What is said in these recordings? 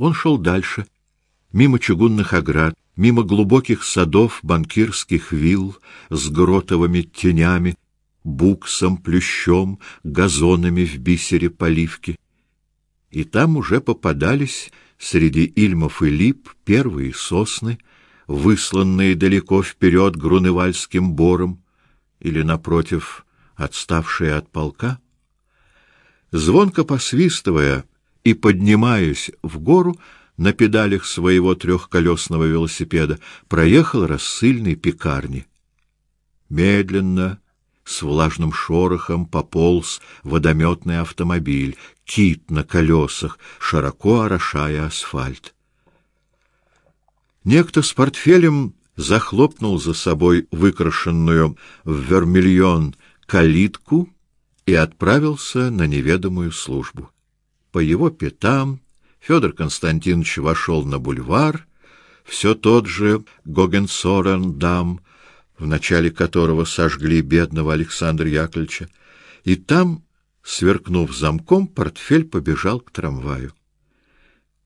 Он шел дальше, мимо чугунных оград, мимо глубоких садов банкирских вилл с гротовыми тенями, буксом, плющом, газонами в бисере поливки. И там уже попадались среди ильмов и лип первые сосны, высланные далеко вперед груневальским бором, или, напротив, отставшие от полка. Звонко посвистывая и поднимаясь в гору, на педалях своего трехколесного велосипеда проехал рассыльный пекарни. Медленно, с влажным шорохом пополз водометный автомобиль, кит на колесах, широко орошая асфальт. Некто с портфелем захлопнул за собой выкрашенную в вермильон калитку и отправился на неведомую службу. По его пятам Федор Константинович вошел на бульвар, все тот же Гогенсорен-дам, в начале которого сожгли бедного Александра Яковлевича, и там, сверкнув замком, портфель побежал к трамваю.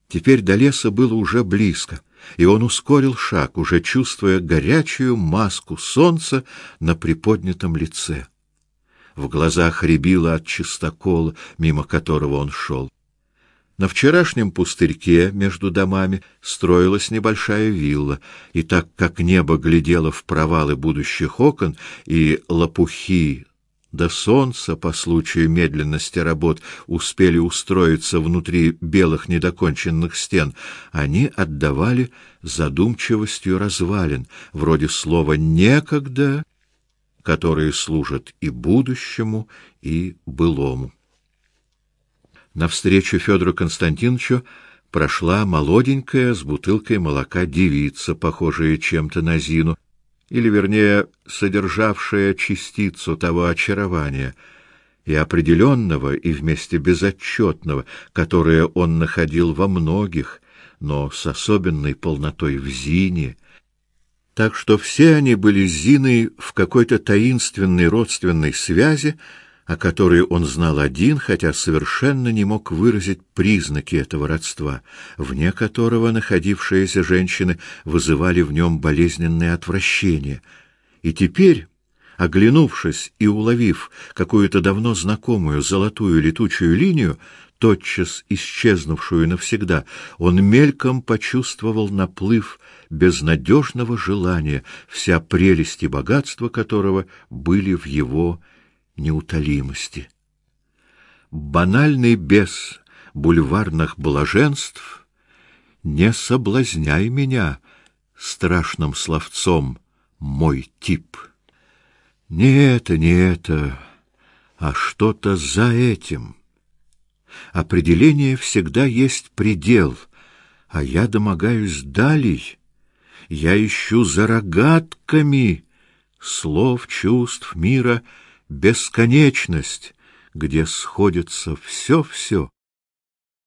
Теперь до леса было уже близко, и он ускорил шаг, уже чувствуя горячую маску солнца на приподнятом лице. В глазах рябило от чистокола, мимо которого он шел. На вчерашнем пустырьке между домами строилась небольшая вилла, и так как небо глядело в провалы будущих окон и лопухи до солнца по случаю медленности работ успели устроиться внутри белых недоконченных стен, они отдавали задумчивостью развалин, вроде слова некогда, которые служат и будущему, и былому. Навстречу Федору Константиновичу прошла молоденькая с бутылкой молока девица, похожая чем-то на Зину, или, вернее, содержавшая частицу того очарования и определенного, и вместе безотчетного, которое он находил во многих, но с особенной полнотой в Зине, так что все они были с Зиной в какой-то таинственной родственной связи, о которой он знал один, хотя совершенно не мог выразить признаки этого родства, вне которого находившиеся женщины вызывали в нем болезненное отвращение. И теперь, оглянувшись и уловив какую-то давно знакомую золотую летучую линию, тотчас исчезнувшую навсегда, он мельком почувствовал наплыв безнадежного желания, вся прелесть и богатство которого были в его неутолимости. Банальный бес бульварных блаженств не соблазняй меня страшным словцом мой тип. Не это, не это, а что-то за этим. Определение всегда есть предел, а я домогаюсь далей. Я ищу за рогатками слов, чувств, мира — бесконечность, где сходится все-все.